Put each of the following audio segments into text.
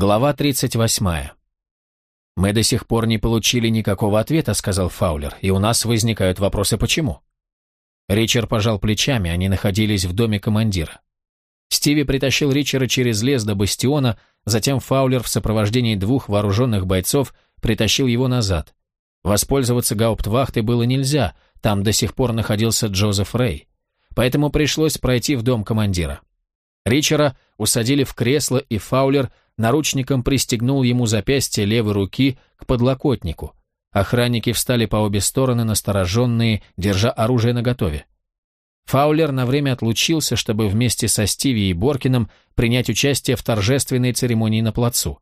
Глава 38. «Мы до сих пор не получили никакого ответа», — сказал Фаулер, «и у нас возникают вопросы «почему?». Ричард пожал плечами, они находились в доме командира. Стиви притащил Ричера через лес до бастиона, затем Фаулер в сопровождении двух вооруженных бойцов притащил его назад. Воспользоваться гауптвахтой было нельзя, там до сих пор находился Джозеф Рэй. Поэтому пришлось пройти в дом командира. Ричера усадили в кресло, и Фаулер наручником пристегнул ему запястье левой руки к подлокотнику. Охранники встали по обе стороны, настороженные, держа оружие наготове. Фаулер на время отлучился, чтобы вместе со Стиви и Боркином принять участие в торжественной церемонии на плацу.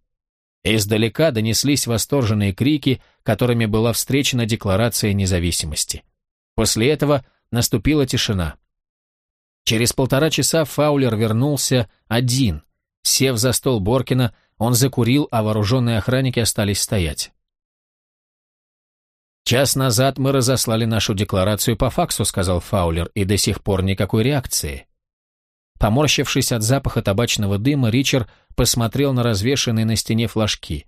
Издалека донеслись восторженные крики, которыми была встречена Декларация независимости. После этого наступила тишина. Через полтора часа Фаулер вернулся один. Сев за стол Боркина, он закурил, а вооруженные охранники остались стоять. «Час назад мы разослали нашу декларацию по факсу», — сказал Фаулер, и до сих пор никакой реакции. Поморщившись от запаха табачного дыма, Ричард посмотрел на развешанные на стене флажки,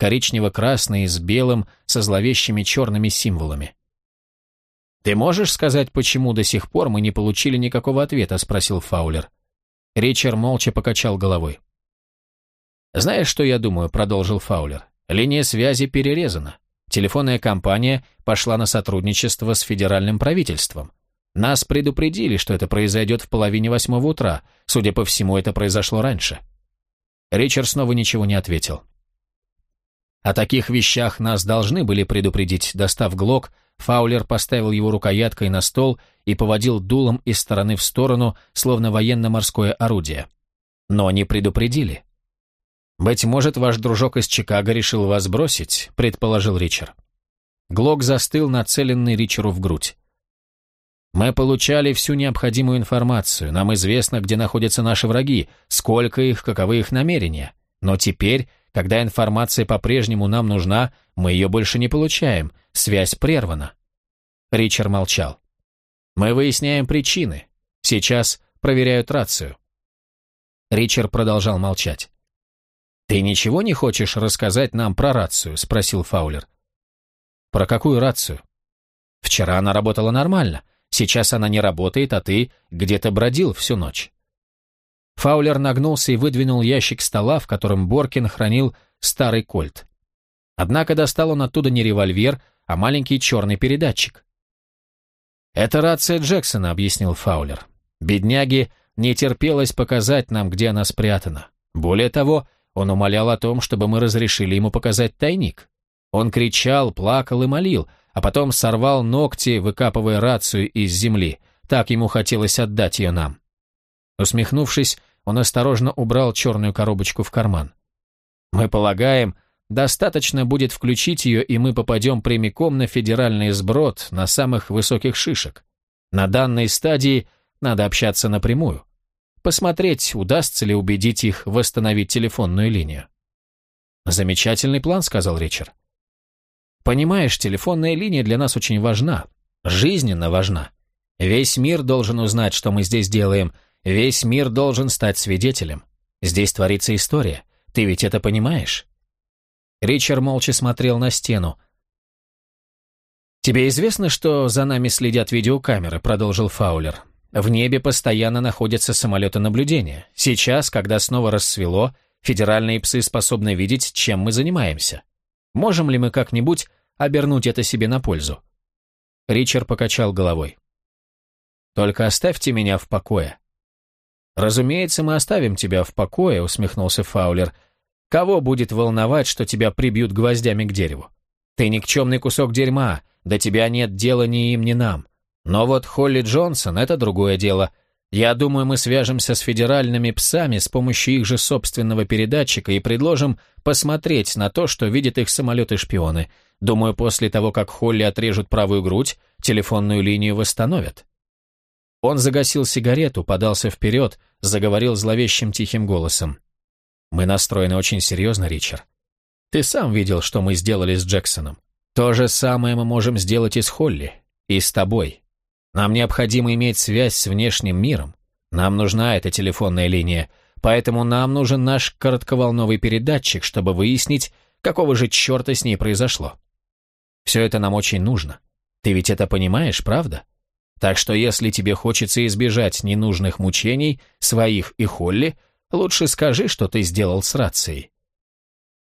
коричнево-красные с белым, со зловещими черными символами. «Ты можешь сказать, почему до сих пор мы не получили никакого ответа?» – спросил Фаулер. Ричард молча покачал головой. «Знаешь, что я думаю?» – продолжил Фаулер. «Линия связи перерезана. Телефонная компания пошла на сотрудничество с федеральным правительством. Нас предупредили, что это произойдет в половине восьмого утра. Судя по всему, это произошло раньше». Ричард снова ничего не ответил. О таких вещах нас должны были предупредить, достав глок, Фаулер поставил его рукояткой на стол и поводил дулом из стороны в сторону, словно военно-морское орудие. Но они предупредили. «Быть может, ваш дружок из Чикаго решил вас бросить», — предположил Ричард. Глок застыл, нацеленный Ричеру в грудь. «Мы получали всю необходимую информацию, нам известно, где находятся наши враги, сколько их, каковы их намерения. Но теперь когда информация по-прежнему нам нужна, мы ее больше не получаем, связь прервана». Ричард молчал. «Мы выясняем причины. Сейчас проверяют рацию». Ричард продолжал молчать. «Ты ничего не хочешь рассказать нам про рацию?» – спросил Фаулер. «Про какую рацию?» «Вчера она работала нормально. Сейчас она не работает, а ты где-то бродил всю ночь». Фаулер нагнулся и выдвинул ящик стола, в котором Боркин хранил старый кольт. Однако достал он оттуда не револьвер, а маленький черный передатчик. «Это рация Джексона», — объяснил Фаулер. «Бедняге не терпелось показать нам, где она спрятана. Более того, он умолял о том, чтобы мы разрешили ему показать тайник. Он кричал, плакал и молил, а потом сорвал ногти, выкапывая рацию из земли. Так ему хотелось отдать ее нам. Усмехнувшись, он осторожно убрал черную коробочку в карман. «Мы полагаем, достаточно будет включить ее, и мы попадем прямиком на федеральный сброд на самых высоких шишек. На данной стадии надо общаться напрямую. Посмотреть, удастся ли убедить их восстановить телефонную линию». «Замечательный план», — сказал Ричард. «Понимаешь, телефонная линия для нас очень важна, жизненно важна. Весь мир должен узнать, что мы здесь делаем — Весь мир должен стать свидетелем. Здесь творится история. Ты ведь это понимаешь?» Ричард молча смотрел на стену. «Тебе известно, что за нами следят видеокамеры?» — продолжил Фаулер. «В небе постоянно находятся самолеты наблюдения. Сейчас, когда снова рассвело, федеральные псы способны видеть, чем мы занимаемся. Можем ли мы как-нибудь обернуть это себе на пользу?» Ричард покачал головой. «Только оставьте меня в покое. «Разумеется, мы оставим тебя в покое», — усмехнулся Фаулер. «Кого будет волновать, что тебя прибьют гвоздями к дереву? Ты никчемный кусок дерьма, до тебя нет дела ни им, ни нам. Но вот Холли Джонсон — это другое дело. Я думаю, мы свяжемся с федеральными псами с помощью их же собственного передатчика и предложим посмотреть на то, что видят их самолеты-шпионы. Думаю, после того, как Холли отрежут правую грудь, телефонную линию восстановят». Он загасил сигарету, подался вперед, заговорил зловещим тихим голосом. «Мы настроены очень серьезно, Ричард. Ты сам видел, что мы сделали с Джексоном. То же самое мы можем сделать и с Холли, и с тобой. Нам необходимо иметь связь с внешним миром. Нам нужна эта телефонная линия. Поэтому нам нужен наш коротковолновый передатчик, чтобы выяснить, какого же черта с ней произошло. Все это нам очень нужно. Ты ведь это понимаешь, правда? Так что если тебе хочется избежать ненужных мучений, своих и Холли, лучше скажи, что ты сделал с рацией.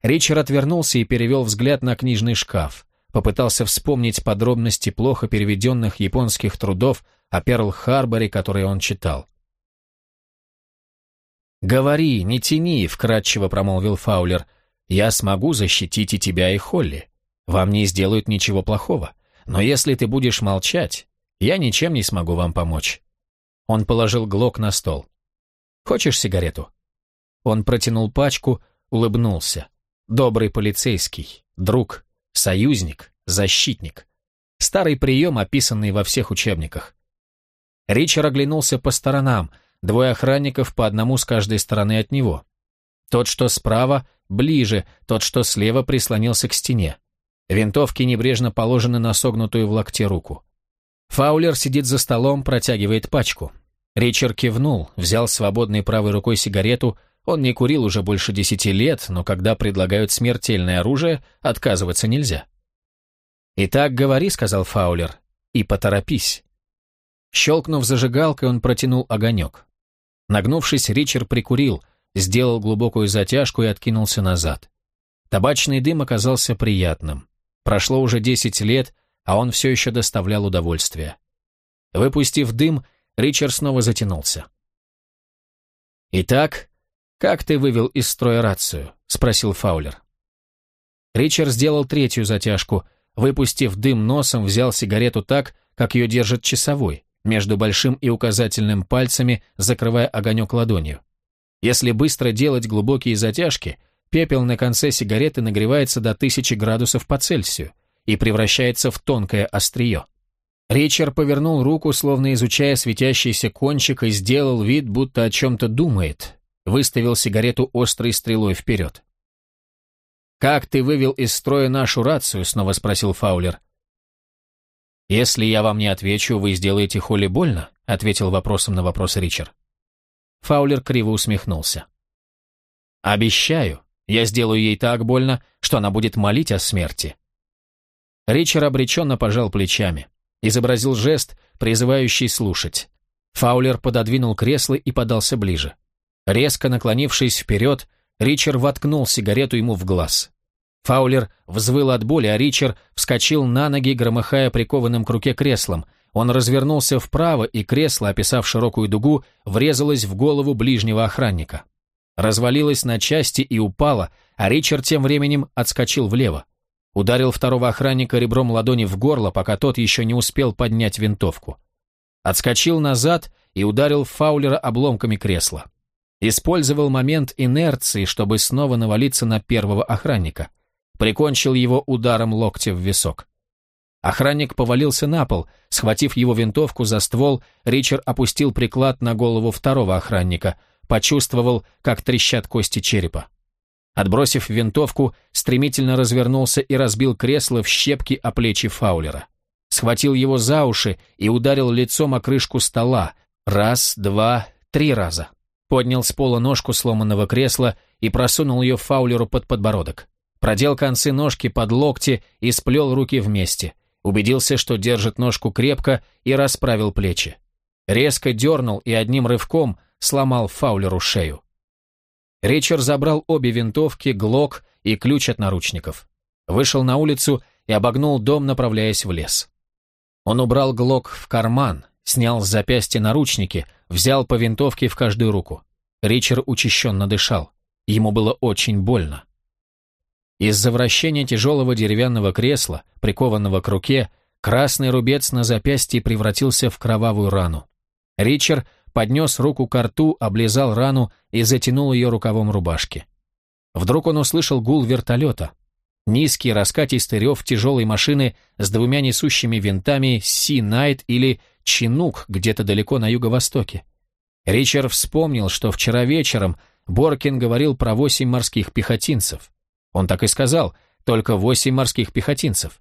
Ричард отвернулся и перевел взгляд на книжный шкаф, попытался вспомнить подробности плохо переведенных японских трудов о Перл-Харборе, которые он читал. «Говори, не тяни», — вкратчиво промолвил Фаулер. «Я смогу защитить и тебя, и Холли. Вам не сделают ничего плохого. Но если ты будешь молчать, я ничем не смогу вам помочь». Он положил глок на стол. «Хочешь сигарету?» Он протянул пачку, улыбнулся. Добрый полицейский, друг, союзник, защитник. Старый прием, описанный во всех учебниках. Ричард оглянулся по сторонам, двое охранников по одному с каждой стороны от него. Тот, что справа, ближе, тот, что слева, прислонился к стене. Винтовки небрежно положены на согнутую в локте руку. Фаулер сидит за столом, протягивает пачку. Ричард кивнул, взял свободной правой рукой сигарету, он не курил уже больше десяти лет, но когда предлагают смертельное оружие, отказываться нельзя. «Итак, говори», — сказал Фаулер, — «и поторопись». Щелкнув зажигалкой, он протянул огонек. Нагнувшись, Ричард прикурил, сделал глубокую затяжку и откинулся назад. Табачный дым оказался приятным. Прошло уже десять лет, а он все еще доставлял удовольствие. Выпустив дым, Ричард снова затянулся. «Итак, «Как ты вывел из строя рацию?» — спросил Фаулер. Ричард сделал третью затяжку. Выпустив дым носом, взял сигарету так, как ее держит часовой, между большим и указательным пальцами, закрывая огонек ладонью. Если быстро делать глубокие затяжки, пепел на конце сигареты нагревается до 1000 градусов по Цельсию и превращается в тонкое острие. Ричард повернул руку, словно изучая светящийся кончик, и сделал вид, будто о чем-то думает, выставил сигарету острой стрелой вперед. «Как ты вывел из строя нашу рацию?» — снова спросил Фаулер. «Если я вам не отвечу, вы сделаете Холли больно?» — ответил вопросом на вопрос Ричард. Фаулер криво усмехнулся. «Обещаю, я сделаю ей так больно, что она будет молить о смерти». Ричард обреченно пожал плечами, изобразил жест, призывающий слушать. Фаулер пододвинул кресло и подался ближе. Резко наклонившись вперед, Ричард воткнул сигарету ему в глаз. Фаулер взвыл от боли, а Ричард вскочил на ноги, громыхая прикованным к руке креслом. Он развернулся вправо, и кресло, описав широкую дугу, врезалось в голову ближнего охранника. Развалилось на части и упало, а Ричард тем временем отскочил влево. Ударил второго охранника ребром ладони в горло, пока тот еще не успел поднять винтовку. Отскочил назад и ударил Фаулера обломками кресла. Использовал момент инерции, чтобы снова навалиться на первого охранника. Прикончил его ударом локтя в висок. Охранник повалился на пол. Схватив его винтовку за ствол, Ричард опустил приклад на голову второго охранника. Почувствовал, как трещат кости черепа. Отбросив винтовку, стремительно развернулся и разбил кресло в щепки о плечи Фаулера. Схватил его за уши и ударил лицом о крышку стола. Раз, два, три раза поднял с пола ножку сломанного кресла и просунул ее Фаулеру под подбородок. Продел концы ножки под локти и сплел руки вместе. Убедился, что держит ножку крепко и расправил плечи. Резко дернул и одним рывком сломал Фаулеру шею. Ричард забрал обе винтовки, глок и ключ от наручников. Вышел на улицу и обогнул дом, направляясь в лес. Он убрал глок в карман, снял с запястья наручники, взял по винтовке в каждую руку. Ричард учащенно дышал. Ему было очень больно. Из-за вращения тяжелого деревянного кресла, прикованного к руке, красный рубец на запястье превратился в кровавую рану. Ричард поднес руку к рту, облизал рану и затянул ее рукавом рубашки. Вдруг он услышал гул вертолета. Низкий раскатистый рев тяжелой машины с двумя несущими винтами Си Найт или Чинук где-то далеко на юго-востоке. Ричард вспомнил, что вчера вечером Боркин говорил про восемь морских пехотинцев. Он так и сказал, только восемь морских пехотинцев.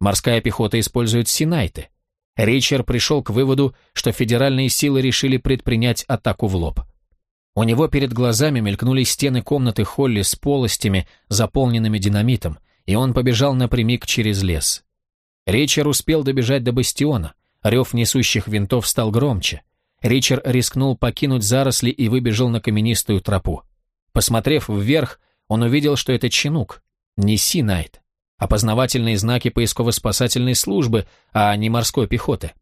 Морская пехота использует синайты. Ричард пришел к выводу, что федеральные силы решили предпринять атаку в лоб. У него перед глазами мелькнули стены комнаты Холли с полостями, заполненными динамитом, и он побежал напрямик через лес. Ричард успел добежать до бастиона. Рев несущих винтов стал громче. Ричард рискнул покинуть заросли и выбежал на каменистую тропу. Посмотрев вверх, он увидел, что это чинук, не Си-Найт, опознавательные знаки поисково-спасательной службы, а не морской пехоты.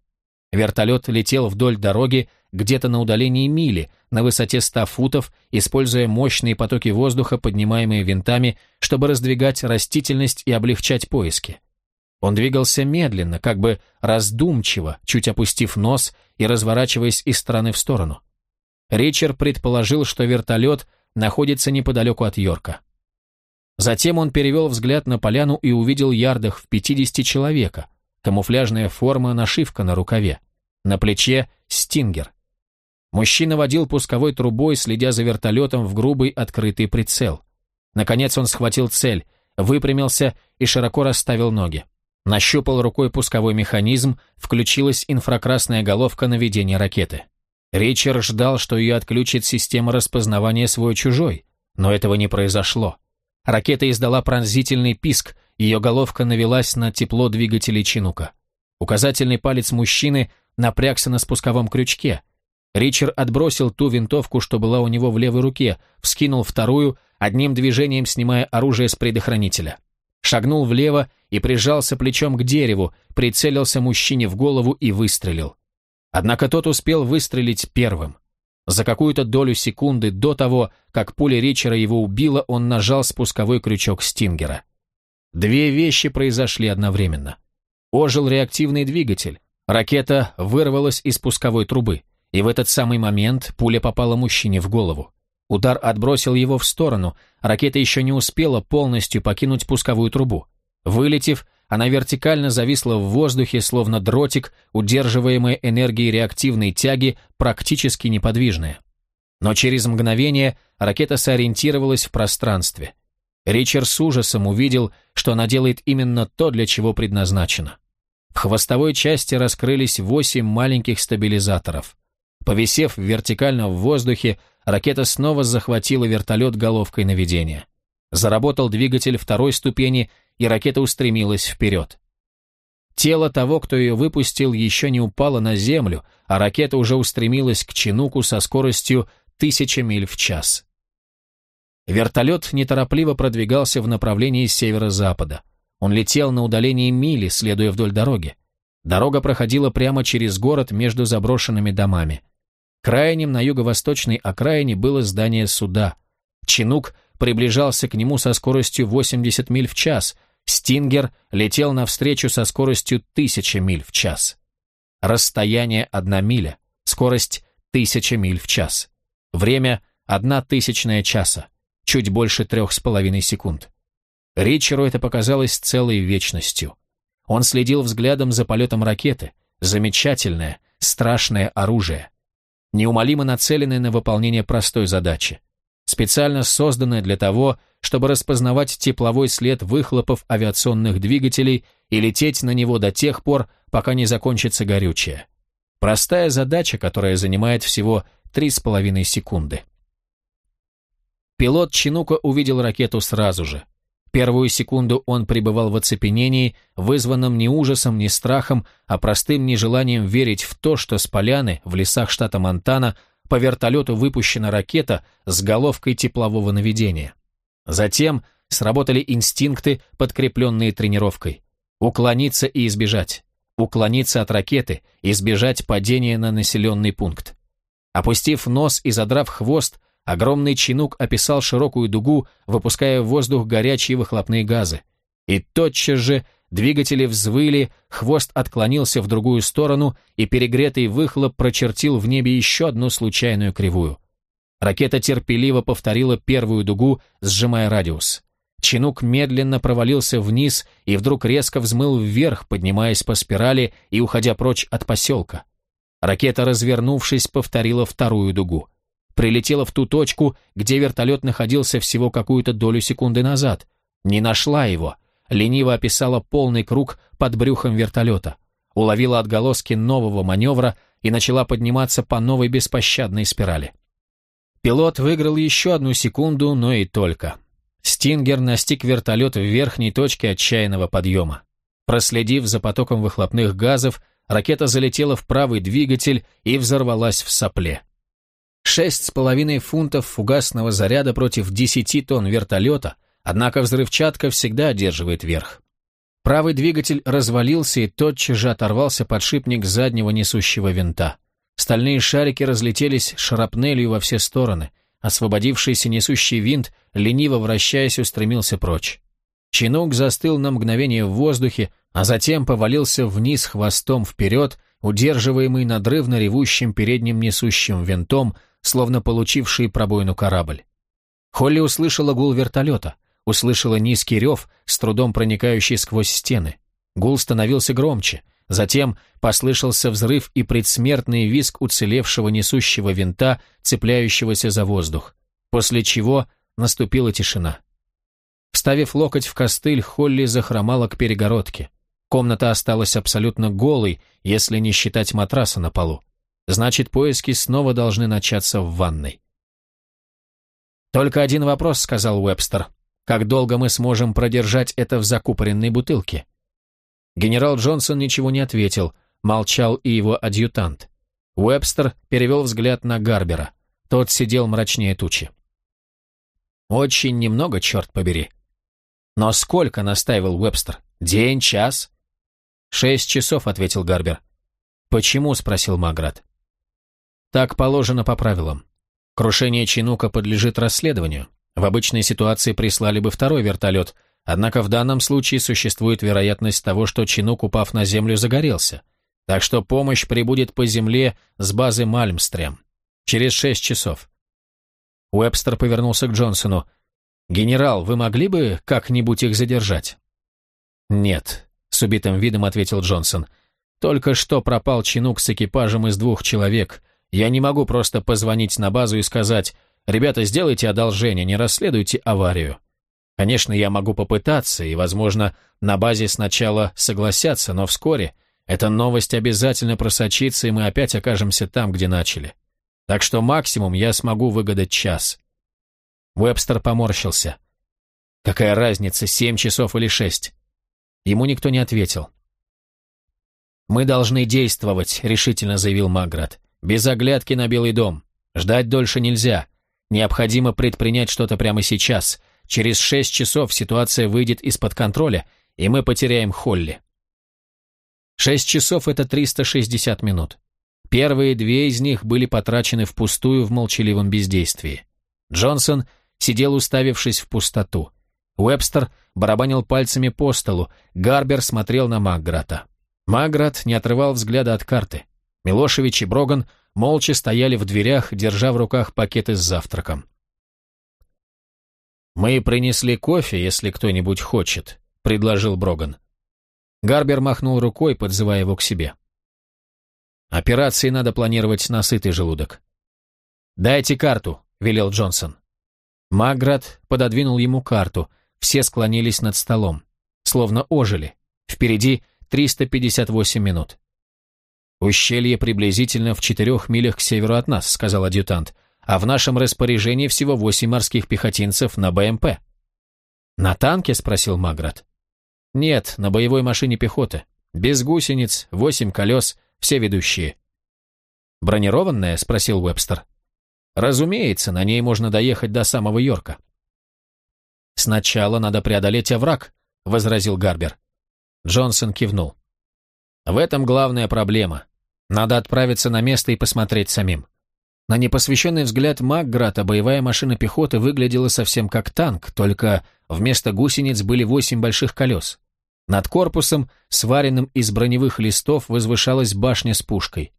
Вертолет летел вдоль дороги где-то на удалении мили, на высоте 100 футов, используя мощные потоки воздуха, поднимаемые винтами, чтобы раздвигать растительность и облегчать поиски. Он двигался медленно, как бы раздумчиво, чуть опустив нос и разворачиваясь из стороны в сторону. Ричард предположил, что вертолет находится неподалеку от Йорка. Затем он перевел взгляд на поляну и увидел ярдах в 50 человека, камуфляжная форма, нашивка на рукаве. На плече стингер. Мужчина водил пусковой трубой, следя за вертолетом в грубый открытый прицел. Наконец он схватил цель, выпрямился и широко расставил ноги. Нащупал рукой пусковой механизм, включилась инфракрасная головка наведения ракеты. Ричард ждал, что ее отключит система распознавания свой-чужой, но этого не произошло. Ракета издала пронзительный писк, ее головка навелась на тепло двигателей Чинука. Указательный палец мужчины напрягся на спусковом крючке. Ричард отбросил ту винтовку, что была у него в левой руке, вскинул вторую, одним движением снимая оружие с предохранителя шагнул влево и прижался плечом к дереву, прицелился мужчине в голову и выстрелил. Однако тот успел выстрелить первым. За какую-то долю секунды до того, как пуля Ричера его убила, он нажал спусковой крючок Стингера. Две вещи произошли одновременно. Ожил реактивный двигатель, ракета вырвалась из пусковой трубы, и в этот самый момент пуля попала мужчине в голову. Удар отбросил его в сторону, ракета еще не успела полностью покинуть пусковую трубу. Вылетев, она вертикально зависла в воздухе, словно дротик, удерживаемый энергией реактивной тяги, практически неподвижная. Но через мгновение ракета сориентировалась в пространстве. Ричард с ужасом увидел, что она делает именно то, для чего предназначена. В хвостовой части раскрылись восемь маленьких стабилизаторов. Повисев вертикально в воздухе, ракета снова захватила вертолет головкой наведения. Заработал двигатель второй ступени, и ракета устремилась вперед. Тело того, кто ее выпустил, еще не упало на землю, а ракета уже устремилась к Чинуку со скоростью тысяча миль в час. Вертолет неторопливо продвигался в направлении северо-запада. Он летел на удалении мили, следуя вдоль дороги. Дорога проходила прямо через город между заброшенными домами. Крайним на юго-восточной окраине было здание суда. Чинук приближался к нему со скоростью 80 миль в час. Стингер летел навстречу со скоростью 1000 миль в час. Расстояние одна миля, скорость 1000 миль в час. Время – одна тысячная часа, чуть больше трех с половиной секунд. Ричеру это показалось целой вечностью. Он следил взглядом за полетом ракеты. Замечательное, страшное оружие неумолимо нацеленное на выполнение простой задачи, специально созданное для того, чтобы распознавать тепловой след выхлопов авиационных двигателей и лететь на него до тех пор, пока не закончится горючее. Простая задача, которая занимает всего 3,5 секунды. Пилот Чинука увидел ракету сразу же. Первую секунду он пребывал в оцепенении, вызванном не ужасом, не страхом, а простым нежеланием верить в то, что с поляны в лесах штата Монтана по вертолету выпущена ракета с головкой теплового наведения. Затем сработали инстинкты, подкрепленные тренировкой. Уклониться и избежать. Уклониться от ракеты, избежать падения на населенный пункт. Опустив нос и задрав хвост, Огромный чинук описал широкую дугу, выпуская в воздух горячие выхлопные газы. И тотчас же двигатели взвыли, хвост отклонился в другую сторону, и перегретый выхлоп прочертил в небе еще одну случайную кривую. Ракета терпеливо повторила первую дугу, сжимая радиус. Чинук медленно провалился вниз и вдруг резко взмыл вверх, поднимаясь по спирали и уходя прочь от поселка. Ракета, развернувшись, повторила вторую дугу прилетела в ту точку, где вертолет находился всего какую-то долю секунды назад. Не нашла его. Лениво описала полный круг под брюхом вертолета. Уловила отголоски нового маневра и начала подниматься по новой беспощадной спирали. Пилот выиграл еще одну секунду, но и только. Стингер настиг вертолет в верхней точке отчаянного подъема. Проследив за потоком выхлопных газов, ракета залетела в правый двигатель и взорвалась в сопле. Шесть с половиной фунтов фугасного заряда против десяти тонн вертолета, однако взрывчатка всегда одерживает верх. Правый двигатель развалился и тотчас же оторвался подшипник заднего несущего винта. Стальные шарики разлетелись шрапнелью во все стороны. Освободившийся несущий винт, лениво вращаясь, устремился прочь. Чинук застыл на мгновение в воздухе, а затем повалился вниз хвостом вперед, удерживаемый надрывно ревущим передним несущим винтом, словно получивший пробоину корабль. Холли услышала гул вертолета, услышала низкий рев, с трудом проникающий сквозь стены. Гул становился громче, затем послышался взрыв и предсмертный визг уцелевшего несущего винта, цепляющегося за воздух, после чего наступила тишина. Вставив локоть в костыль, Холли захромала к перегородке. Комната осталась абсолютно голой, если не считать матраса на полу. Значит, поиски снова должны начаться в ванной. «Только один вопрос», — сказал Уэбстер. «Как долго мы сможем продержать это в закупоренной бутылке?» Генерал Джонсон ничего не ответил, молчал и его адъютант. Уэбстер перевел взгляд на Гарбера. Тот сидел мрачнее тучи. «Очень немного, черт побери». «Но сколько?» — настаивал Уэбстер. «День, час?» «Шесть часов», — ответил Гарбер. «Почему?» — спросил Маград. Так положено по правилам. Крушение Чинука подлежит расследованию. В обычной ситуации прислали бы второй вертолет, однако в данном случае существует вероятность того, что Чинук, упав на землю, загорелся. Так что помощь прибудет по земле с базы Мальмстрем. Через шесть часов. Уэбстер повернулся к Джонсону. «Генерал, вы могли бы как-нибудь их задержать?» «Нет», — с убитым видом ответил Джонсон. «Только что пропал Чинук с экипажем из двух человек — я не могу просто позвонить на базу и сказать, «Ребята, сделайте одолжение, не расследуйте аварию». Конечно, я могу попытаться, и, возможно, на базе сначала согласятся, но вскоре эта новость обязательно просочится, и мы опять окажемся там, где начали. Так что максимум я смогу выгадать час. Вебстер поморщился. Какая разница, семь часов или шесть? Ему никто не ответил. «Мы должны действовать», — решительно заявил Маград. Без оглядки на Белый дом. Ждать дольше нельзя. Необходимо предпринять что-то прямо сейчас. Через шесть часов ситуация выйдет из-под контроля, и мы потеряем Холли. Шесть часов — это 360 минут. Первые две из них были потрачены впустую в молчаливом бездействии. Джонсон сидел уставившись в пустоту. Уэбстер барабанил пальцами по столу, Гарбер смотрел на Макграта. Маград не отрывал взгляда от карты. Милошевич и Броган молча стояли в дверях, держа в руках пакеты с завтраком. «Мы принесли кофе, если кто-нибудь хочет», — предложил Броган. Гарбер махнул рукой, подзывая его к себе. «Операции надо планировать на сытый желудок». «Дайте карту», — велел Джонсон. Маград пододвинул ему карту, все склонились над столом, словно ожили. Впереди 358 минут. «Ущелье приблизительно в четырех милях к северу от нас», — сказал адъютант, «а в нашем распоряжении всего восемь морских пехотинцев на БМП». «На танке?» — спросил Маград. «Нет, на боевой машине пехоты. Без гусениц, восемь колес, все ведущие». «Бронированная?» — спросил Уэбстер. «Разумеется, на ней можно доехать до самого Йорка». «Сначала надо преодолеть овраг», — возразил Гарбер. Джонсон кивнул. «В этом главная проблема. Надо отправиться на место и посмотреть самим. На непосвященный взгляд Макграта боевая машина пехоты выглядела совсем как танк, только вместо гусениц были восемь больших колес. Над корпусом, сваренным из броневых листов, возвышалась башня с пушкой.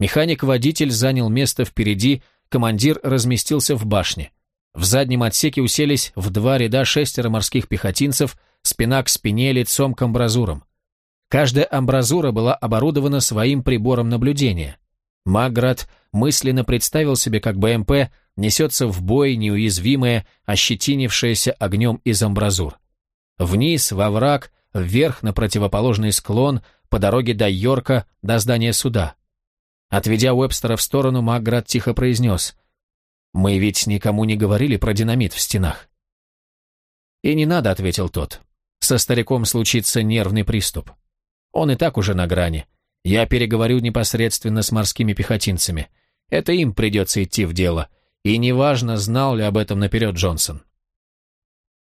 Механик-водитель занял место впереди, командир разместился в башне. В заднем отсеке уселись в два ряда шестеро морских пехотинцев, спина к спине, лицом к амбразурам. Каждая амбразура была оборудована своим прибором наблюдения. Маград мысленно представил себе, как БМП несется в бой неуязвимая, ощетинившаяся огнем из амбразур. Вниз, во враг, вверх на противоположный склон, по дороге до Йорка, до здания суда. Отведя Уэбстера в сторону, Маград тихо произнес Мы ведь никому не говорили про динамит в стенах. «И не надо», — ответил тот. «Со стариком случится нервный приступ. Он и так уже на грани. Я переговорю непосредственно с морскими пехотинцами. Это им придется идти в дело. И неважно, знал ли об этом наперед Джонсон».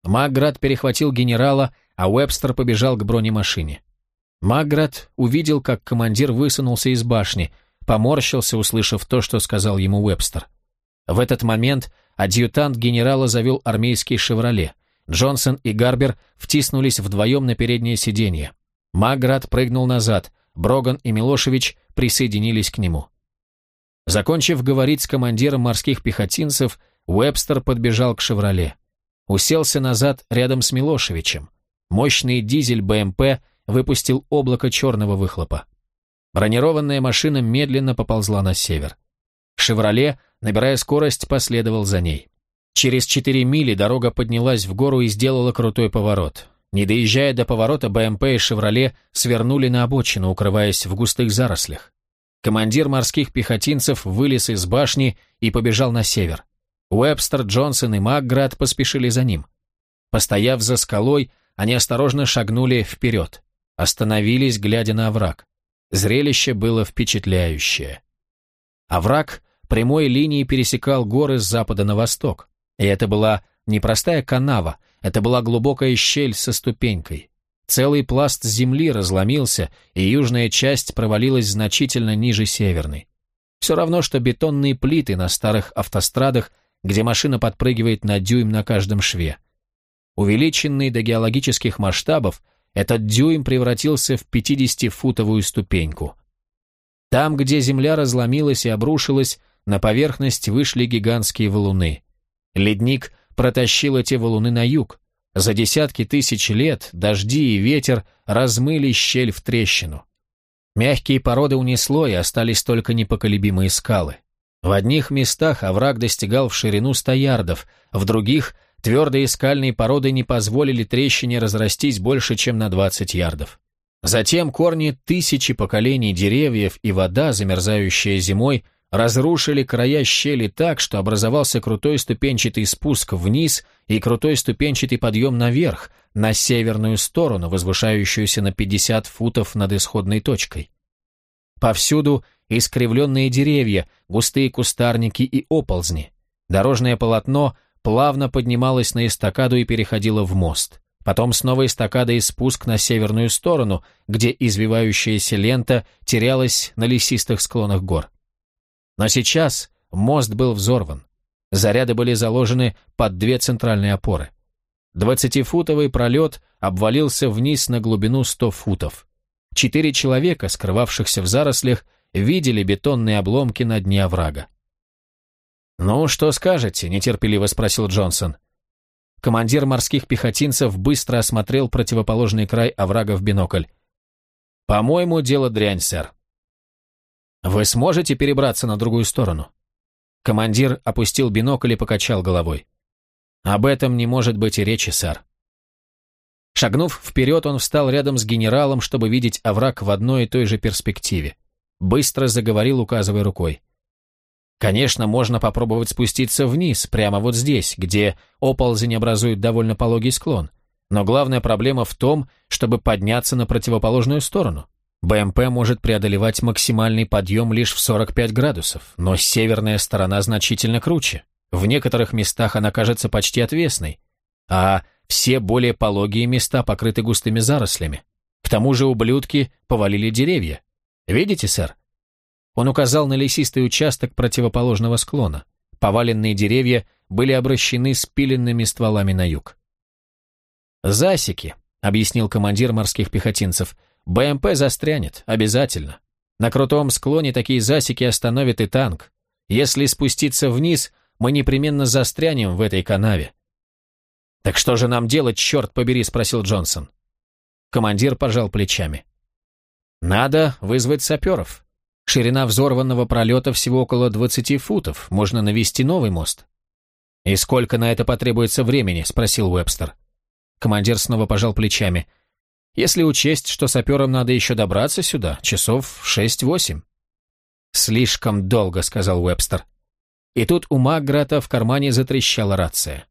Макград перехватил генерала, а Уэбстер побежал к бронемашине. Макград увидел, как командир высунулся из башни, поморщился, услышав то, что сказал ему Уэбстер. В этот момент адъютант генерала завел армейский «Шевроле». Джонсон и Гарбер втиснулись вдвоем на переднее сиденье. Маград прыгнул назад, Броган и Милошевич присоединились к нему. Закончив говорить с командиром морских пехотинцев, Уэбстер подбежал к «Шевроле». Уселся назад рядом с Милошевичем. Мощный дизель БМП выпустил облако черного выхлопа. Бронированная машина медленно поползла на север. «Шевроле», набирая скорость, последовал за ней. Через четыре мили дорога поднялась в гору и сделала крутой поворот. Не доезжая до поворота, БМП и «Шевроле» свернули на обочину, укрываясь в густых зарослях. Командир морских пехотинцев вылез из башни и побежал на север. Уэбстер, Джонсон и Макград поспешили за ним. Постояв за скалой, они осторожно шагнули вперед. Остановились, глядя на овраг. Зрелище было впечатляющее. Овраг прямой линией пересекал горы с запада на восток. И это была не простая канава, это была глубокая щель со ступенькой. Целый пласт земли разломился, и южная часть провалилась значительно ниже северной. Все равно, что бетонные плиты на старых автострадах, где машина подпрыгивает на дюйм на каждом шве. Увеличенный до геологических масштабов, этот дюйм превратился в 50-футовую ступеньку. Там, где земля разломилась и обрушилась, на поверхность вышли гигантские валуны. Ледник протащил эти валуны на юг. За десятки тысяч лет дожди и ветер размыли щель в трещину. Мягкие породы унесло, и остались только непоколебимые скалы. В одних местах овраг достигал в ширину ста ярдов, в других твердые скальные породы не позволили трещине разрастись больше, чем на 20 ярдов. Затем корни тысячи поколений деревьев и вода, замерзающая зимой, разрушили края щели так, что образовался крутой ступенчатый спуск вниз и крутой ступенчатый подъем наверх, на северную сторону, возвышающуюся на 50 футов над исходной точкой. Повсюду искривленные деревья, густые кустарники и оползни. Дорожное полотно плавно поднималось на эстакаду и переходило в мост. Потом снова эстакада и спуск на северную сторону, где извивающаяся лента терялась на лесистых склонах гор. Но сейчас мост был взорван. Заряды были заложены под две центральные опоры. Двадцатифутовый пролет обвалился вниз на глубину сто футов. Четыре человека, скрывавшихся в зарослях, видели бетонные обломки на дне оврага. «Ну, что скажете?» – нетерпеливо спросил Джонсон. Командир морских пехотинцев быстро осмотрел противоположный край оврага в бинокль. «По-моему, дело дрянь, сэр. «Вы сможете перебраться на другую сторону?» Командир опустил бинокль и покачал головой. «Об этом не может быть и речи, сэр». Шагнув вперед, он встал рядом с генералом, чтобы видеть овраг в одной и той же перспективе. Быстро заговорил, указывая рукой. Конечно, можно попробовать спуститься вниз, прямо вот здесь, где оползень образует довольно пологий склон. Но главная проблема в том, чтобы подняться на противоположную сторону. БМП может преодолевать максимальный подъем лишь в 45 градусов, но северная сторона значительно круче. В некоторых местах она кажется почти отвесной, а все более пологие места покрыты густыми зарослями. К тому же ублюдки повалили деревья. Видите, сэр? Он указал на лесистый участок противоположного склона. Поваленные деревья были обращены спиленными стволами на юг. «Засеки», — объяснил командир морских пехотинцев, — БМП застрянет, обязательно. На крутом склоне такие засеки остановят и танк. Если спуститься вниз, мы непременно застрянем в этой канаве. «Так что же нам делать, черт побери?» – спросил Джонсон. Командир пожал плечами. «Надо вызвать саперов. Ширина взорванного пролета всего около 20 футов, можно навести новый мост». «И сколько на это потребуется времени?» – спросил Уэбстер. Командир снова пожал плечами – если учесть, что саперам надо еще добраться сюда, часов шесть-восемь. «Слишком долго», — сказал Уэбстер. И тут у Маграта в кармане затрещала рация.